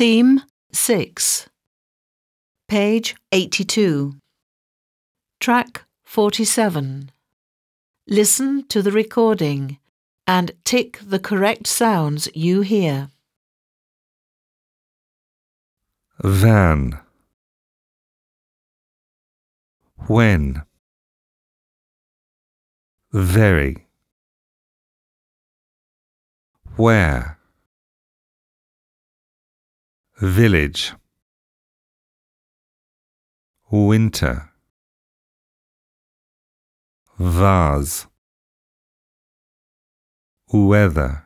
Theme 6. Page 82. Track 47. Listen to the recording and tick the correct sounds you hear. van when very where village. Winter. Vase. Weather